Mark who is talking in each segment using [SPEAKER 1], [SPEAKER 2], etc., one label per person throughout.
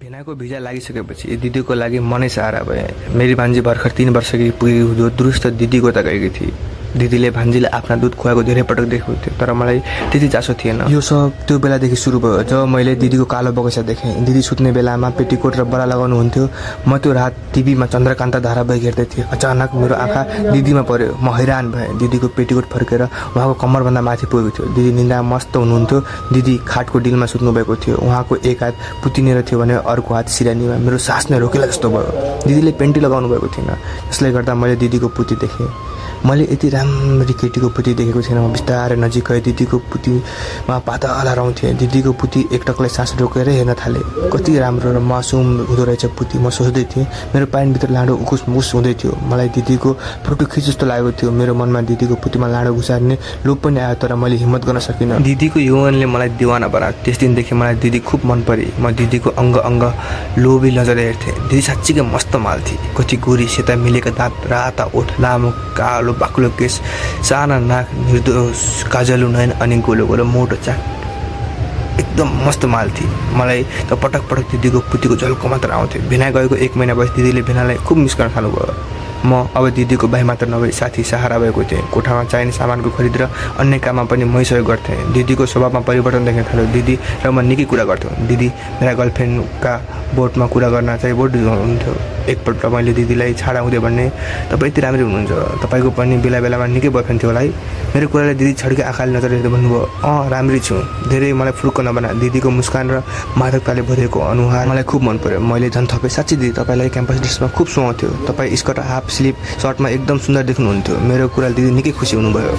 [SPEAKER 1] भेनाको visa लागिसकेपछि दिदीको लागि मनै सहारा भए। मेरी भान्जी भर्खर तिन वर्षकी पुगेको हुँदो दुरुस्त दिदीको त गएकी थिए। दिदीले भान्जीले आफ्ना दुध खुवाएको धेरै पटक देखेको थियो तर मलाई त्यति चासो थिएन। यो सब त्यो बेलादेखि सुरु भयो। जब मैले दिदीको कालो बगैँचा देखेँ दिदी सुत्ने बेलामा पेटीकोट र बरा लगाउनुहुन्थ्यो म त्यो रात टिभीमा चन्द्रकान्त धारावाहिक हेर्दै थिएँ। अचानक मेरो आँखा दिदीमा पर्यो म हैरान भएँ। दिदीको पेटीकोट फर्केर उहाँको कम्मरभन्दा माथि पुगेको थियो। दिदी निन्दा मस्त हुनुहुन्थ्यो। दिदी खाटको डिलमा सुत्नुभएको थियो। उहाँको एक हात पुतिनेर थियो भने अर्को हात सिरानीमा मेरो सास नै रोकेला जस्तो भयो। दिदीले पेन्टी लगाउनु भएको थिएन। त्यसले गर्दा मैले दिदीको पुती देखेँ। मैले यति राम्ररी केटीको पुती देखेको थिएन म बिस्तारै नजिक गएँ। दिदीको पुतीमा पाता हराउँथेँ दिदीको पुती एकटकलाई सास रोकेर हेर्न थालेँ। कति राम्रो र मासुम हुँदो रहेछ पुती म सोच्दै थिएँ। मेरो पानीभित्र लाडो उकुस मुस हुँदै थियो। मलाई दिदीको फोटो खिच जस्तो लागेको थियो। मेरो मनमा दिदीको पुतीमा लाडो घुसार्ने लोभ पनि आयो तर मैले हिम्मत गर्न सकिनँ। दिदीको यौवनले मलाई दिवाना बनायो। त्यस दिनदेखि मलाई दिदी खुब मन परे। म दिदीको अङ्ग अङ्ग लोभी नजरले हेर्थेँ। दिदी साँच्चीकै मस्त माल थिए। कति गोरी सेता मिलेका दाँत राता ओठ लामो कालो कालो बाक्लो केस साना नाक निर्दोष काजलु नयन अनि गोलो गोलो मोटो चाक। एकदम मस्त माल थिए मलाई त पटक पटक दिदीको पुतीको झल्को मात्र आउँथ्यो। भेना गएको एक महिना महिनापछि दिदीले भेनालाई खुब मिस गर्न थाल्नुभयो। म अब दिदीको भाइ मात्र नभई साथी सहारा भएको थिएँ। कोठामा चाहिने सामानको खरिद र अन्य काममा पनि मै सहयोग गर्थेँ। दिदीको स्वभावमा परिवर्तन देख्न थाल्यो। दिदी र म निकै कुरा गर्थ्यौँ। दिदी मेरा गर्लफ्रेन्डका बोटमा कुरा गर्न चाहिँ बोट हुनुहुन्थ्यो। एकपल्ट मैले दिदीलाई छाडा हुँदै भन्ने तपाईँ यति राम्रै हुनुहुन्छ। तपाईँको पनि बेला बेलामा निकै बोयफ्रेन्ड थियो होला है। मेरो कुरालाई दिदी छड्के आँखाले नजर हेर्दै भन्नुभयो अँ राम्रै छु। धेरै मलाई फुर्क नबना दिदीको मुस्कान र मादकताले भरिएको अनुहार मलाई खुब मन पर्यो। मैले झन् थपेँ। साँच्ची दिदी तपाईँलाई क्याम्पस ड्रेसमा खुब सुहाउँथ्यो। तपाईँ स्कर्ट हाफ स्लिप सर्टमा एकदम सुन्दर देख्नुहुन्थ्यो। मेरो कुराले दिदी निकै खुसी हुनुभयो।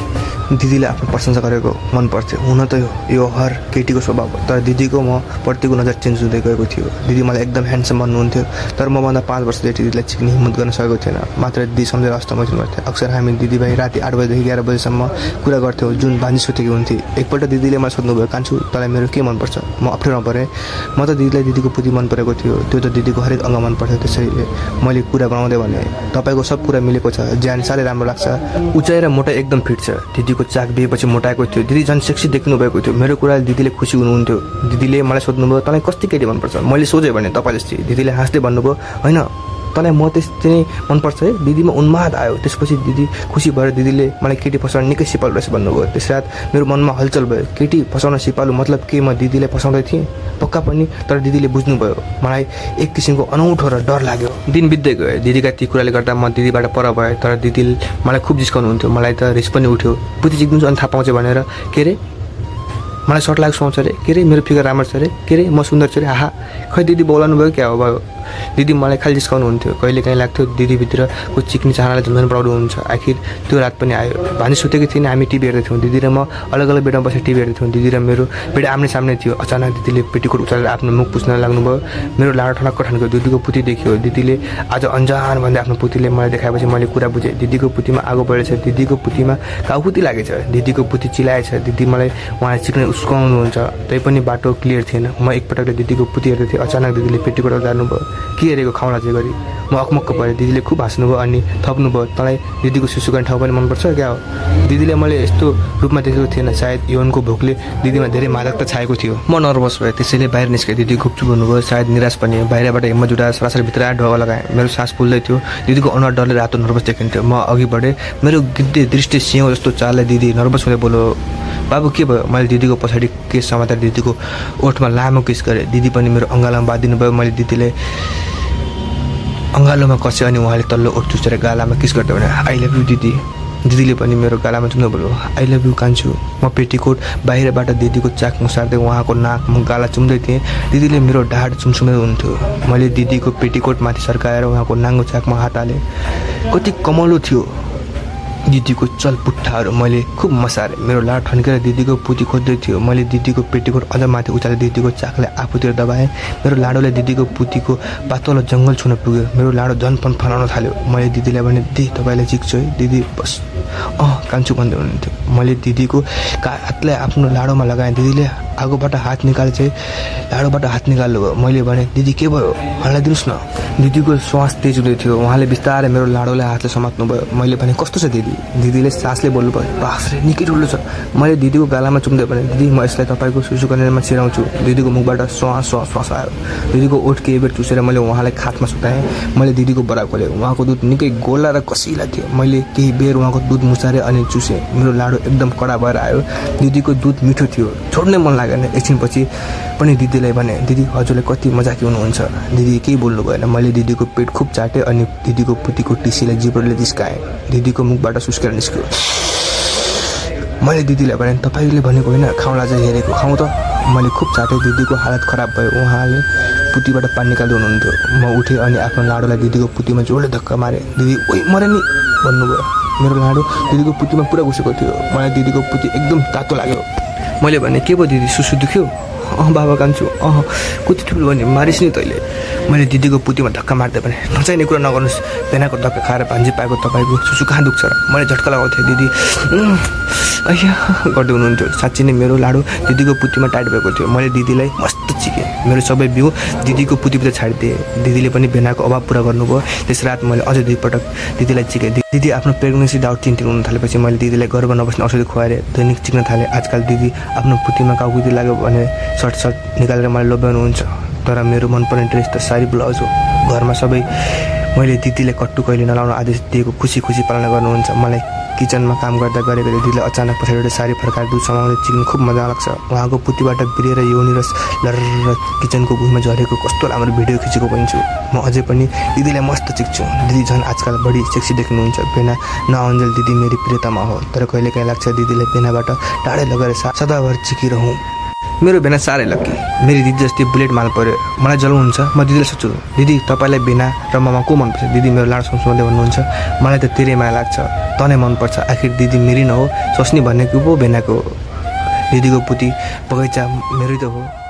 [SPEAKER 1] दिदीले आफ्नो प्रशंसा गरेको मन पर्थ्यो हुन त यो हर केटीको स्वभाव तर दिदीको म प्रतिको नजर चेन्ज हुँदै गएको थियो। दिदी मलाई एकदम ह्यान्डसम भन्नुहुन्थ्यो। तर मभन्दा पाँच वर्षदेखि दिदीलाई चिक्ने हिम्मत गर्न सकेको थिएन। मात्र दिदी सम्झेर अस्तमोचन गर्थेँ अक्सर हामी दिदीभाइ राति आठ बजीदेखि एघार बजीसम्म कुरा गर्थ्यौँ। जुन भान्जी सुतेकी हुन्थे। एकपल्ट दिदीले मलाई सोध्नुभयो कान्छु तँलाई मेरो के मनपर्छ? म अप्ठ्यारोमा परेँ। म त दिदीलाई दिदीको पुति मन परेको थियो। त्यो त दिदीको हरेक अङ्ग मन पर्थ्यो त्यसैले। मैले कुरा बनाउँदै भने तपाईँको सब कुरा मिलेको छ ज्यान साह्रै राम्रो लाग्छ। उचाइ र मोटाइ एकदम फिट छ। दिदीको चाक बिहेपछि मोटाएको थियो। दिदी झन् सेक्सी देख्नु भएको थियो। मेरो कुराले दिदीले खुसी हुनुहुन्थ्यो। दिदीले मलाई सोध्नुभयो तँलाई कस्तो केटी मनपर्छ? मैले सोझेँ भने तपाईँले दिदीले हाँस्दै भन्नुभयो होइन तँलाई म त्यस्तै नै मनपर्छ है। दिदीमा उन्माद आयो। त्यसपछि दिदी खुसी भएर दिदीले मलाई केटी फसाउन निकै सिपालु रहेछ भन्नुभयो। त्यस रात मेरो मनमा हलचल भयो। केटी फसाउन सिपालु मतलब के म दिदीलाई फसाउँदै थिएँ? पक्का पनि तर दिदीले बुझ्नुभयो। मलाई एक किसिमको अनौठो र डर लाग्यो। दिन बित्दै गयो। दिदीका ती कुराले गर्दा म दिदीबाट पर भएँ। तर दिदीले मलाई खुब जिस्काउनुहुन्थ्यो। मलाई त रिस पनि उठ्यो। बुद्धि जिक्नु अनि थाहा पाउँछ भनेर। के अरे मलाई सर्ट लाग्छ सुहाउँछ अरे के अरे मेरो फिगर राम्रो छ अरे के अरे म सुन्दर छु अरे आहा। खै दिदी बोलाउनु भयो क्या? हो भयो। दिदी मलाई खालि जिस्काउनुहुन्थ्यो कहिले काहीँ लाग्थ्यो दिदीभित्रको चिक्ने चाहनालाई झन् हुन्छ। आखिर त्यो रात पनि आयो। भान्जी सुतेको थिएन हामी टिभी हेर्दै थियौँ। दिदी र म अलग अलग बेडमा बसेर टिभी हेर्दै थियौँ। दिदी र मेरो बेड आम्ने सामने थियो। अचानक दिदीले पेटीकोट उचालेर आफ्नो मुख पुस्न लाग्नुभयो। मेरो लाडो ठनक्क ठन्को दिदीको पुती देखियो। दिदीले आज अन्जान भन्दै आफ्नो पुतीले मलाई देखाएपछि मैले कुरा बुझेँ। दिदीको पुतीमा आगो बढेछ दिदीको पुतीमा काउकुती लागेछ। दिदीको पुती चिलाएछ। दिदी मलाई उहाँलाई चिक्ने उस्काउनुहुन्छ पनि बाटो क्लियर थिएन। म एकपटकले दिदीको पुती हेर्दै थिएँ। अचानक दिदीले पेटीकोट भयो के हेरेको खाउला चाहिँ गरी म अकमक्क परेँ। दिदीले खुब हाँस्नुभयो अनि थप्नुभयो। तँलाई दिदीको सुसु गर्ने ठाउँ पनि मनपर्छ क्या हो? दिदीले मैले यस्तो रूपमा देखेको थिएन। सायद यौनको भोकले दिदीमा धेरै मादकता छाएको थियो। म नर्भस भएँ। त्यसैले बाहिर निस्केँ। दिदी घुपचुप हुनुभयो। सायद निराश पनि बाहिरबाट हिम्मत जुटाएर सरासरी भित्र आएर ढोका लगाएँ। मेरो सास फुल्दै थियो। दिदीको अनुहार डरले रातो नर्भस देखिन्थ्यो। म अघि बढेँ। मेरो गिद्धे दृष्टि सिंह जस्तो चालले दिदी नर्भस हुँदै बोलो। बाबु के भयो? मैले दिदीको पछाडि केस समातेर दिदीको ओठमा लामो केस गरेँ? दिदी पनि मेरो अङ्गालामा बाँधिनु भयो। मैले दिदीले अँगालोमा कसेँ अनि उहाँले तल्लो ओठ चुसेर गालामा किस गर्दै भने आई लभ यु दिदी। दिदीले पनि मेरो गालामा चुम्न बोल्यो आई लभ यु कान्छु। म पेटीकोट बाहिरबाट दिदीको चाक मुसार्दै उहाँको नाक म गाला चुम्दै थिएँ। दिदीले मेरो ढाड चुमचुमै हुन्थ्यो मैले दिदीको पेटीकोट माथि सर्काएर उहाँको नाङ्गो चाकमा हात हालेँ। कति कमलो थियो। दिदीको चलपुट्ठाहरू मैले खुब मसारेँ। मेरो लाड ठन्केर दिदीको पुती खोज्दै थियो। मैले दिदीको पेटीकोट अझ माथि उचालेर दिदीको चाकलाई आफूतिर दबाएँ। मेरो लाडोले दिदीको पुतीको पातलो जङ्गल छुन पुग्यो। मेरो लाडो झन् फनाउन थाल्यो। मैले दिदीलाई भने दिदी तपाईँलाई चिक्छु है। दिदी बस अँ कान्छु भन्दै हुनुहुन्थ्यो। मैले दिदीको हातलाई आफ्नो लाडोमा लगाएँ। दिदीले आगोबाट हात निकाले चाहिँ लाडोबाट हात निकाल्नु भयो। मैले भने दिदी के भयो? हल्लाइदिनुहोस् न। दिदीको श्वास तेज हुँदै थियो। उहाँले बिस्तारै मेरो लाडोलाई हातले समात्नु भयो। मैले भने कस्तो छ दिदी? दिदीले सासले बोल्नु भयो बाफ्रे निकै ठुलो छ। मैले दिदीको गालामा चुम्दै भने दिदी म यसलाई तपाईँको सुसु कनेरमा छिराउँछु। दिदीको मुखबाट श्वास श्वास श्वास आयो। दिदीको ओठ केही बेर चुसेर मैले उहाँलाई खातमा सुताएँ मैले दिदीको बराबरले उहाँको दुध निकै गोला र कसिला थियो। मैले केही बेर उहाँको दुध मुसारेँ अनि चुसेँ मेरो लाडो एकदम कडा भएर आयो। दिदीको दुध मिठो थियो। छोड्नै मन लागेन। एकछिनपछि पनि दिदीलाई भने दिदी हजुरले कति मजाकी हुनुहुन्छ। दिदी केही बोल्नु भएन। मैले दिदीको पेट खुब चाटेँ अनि दिदीको पुतीको टिसीलाई जिब्रोले जिस्काएँ दिदीको मुखबाट सुस्केर निस्क्यो। मैले दिदीलाई भने तपाईँले भनेको होइन खाउँला चाहिँ हेरेको। खाउँ त। मैले खुब चाटेँ दिदीको हालत खराब भयो। उहाँले पुतीबाट पानी निकाल्दै हुनुहुन्थ्यो। म उठेँ अनि आफ्नो लाडोलाई दिदीको पुतीमा जोडले धक्का मारेँ। दिदी ओइ मरे नि! भन्नुभयो। मेरो लाडो दिदीको पुतीमा पुरा घुसेको थियो। मलाई दिदीको पुती एकदम तातो लाग्यो। मैले भने के भयो दिदी? सुसु दुख्यो? अँ बाबा कान्छु अँ कति ठुलो भने मारिस् नि तैँले। मैले दिदीको पुतीमा धक्का मार्दै भने नचाहिने कुरा नगर्नुहोस्। पेनाको धक्का खाएर भान्जी पाएको तपाईँको सुसु कहाँ दुख्छ र? मैले झट्का लगाउँथेँ दिदी "उम्, अಯ್या गर्दै हुनुहुन्थ्यो साँच्ची नै मेरो लाडो दिदीको पुतीमा टाइट भएको थियो। मैले दिदीलाई मस्त चिकेँ मेरो सबै बिउ दिदीको पुतीभित्र छाडिदिएँ। दिदीले पनि भेनाको अभाव पुरा गर्नुभयो। त्यस रात मैले अझै दुईपटक दिदीलाई चिकेँ दिदी आफ्नो प्रेग्नेन्सी डाउट चिन्तित हुन थालेपछि मैले दिदीलाई गर्भ नबस्ने औषधि खुवाएर दैनिक चिक्न थालेँ। आजकल दिदी आफ्नो पुतीमा काउकुती लाग्यो भने सर्ट निकालेर मलाई लोभ्याउनुहुन्छ। तर मेरो मनपर्ने ड्रेस त सारी ब्लाउज हो। घरमा सबै मैले दिदीले कट्टु कहिले नलाउनु आदेश दिएको खुसी खुसी पालना गर्नुहुन्छ। मलाई किचनमा काम गर्दा गरेको दिदीले अचानक पछाडिबाट सारी फर्काएर दुध समाउँदै चिक्नु खुब मजा लाग्छ। उहाँको पुतीबाट बिरेर योनी रस लर किचनको भुइँमा झरेको कस्तो राम्रो भिडियो खिचेको पनि छु म अझै पनि दिदीलाई मस्त चिक्छु दिदी झन् आजकल बढी सेक्सी देख्नुहुन्छ बेना नअन्जेल दिदी मेरी प्रियतमा हो तर कहिले काहीँ लाग्छ दिदीलाई बेनाबाट टाढै लगेर सदाभर चिकिरहँ मेरो भेना साह्रै लक्की मेरी दिदी जस्तै बुलेट माल पऱ्यो। मलाई जलाउनुहुन्छ। म दिदीलाई सोध्छु दिदी तपाईँलाई भेना र ममा को मनपर्छ? दिदी मेरो लाडो सुन्दै भन्नुहुन्छ। मलाई त तेरै माया लाग्छ। तनै मनपर्छ। आखिर दिदी मेरी न हो। सोच्ने भनेको पो भेनाको दिदीको पुती बगैँचा मेरै त हो।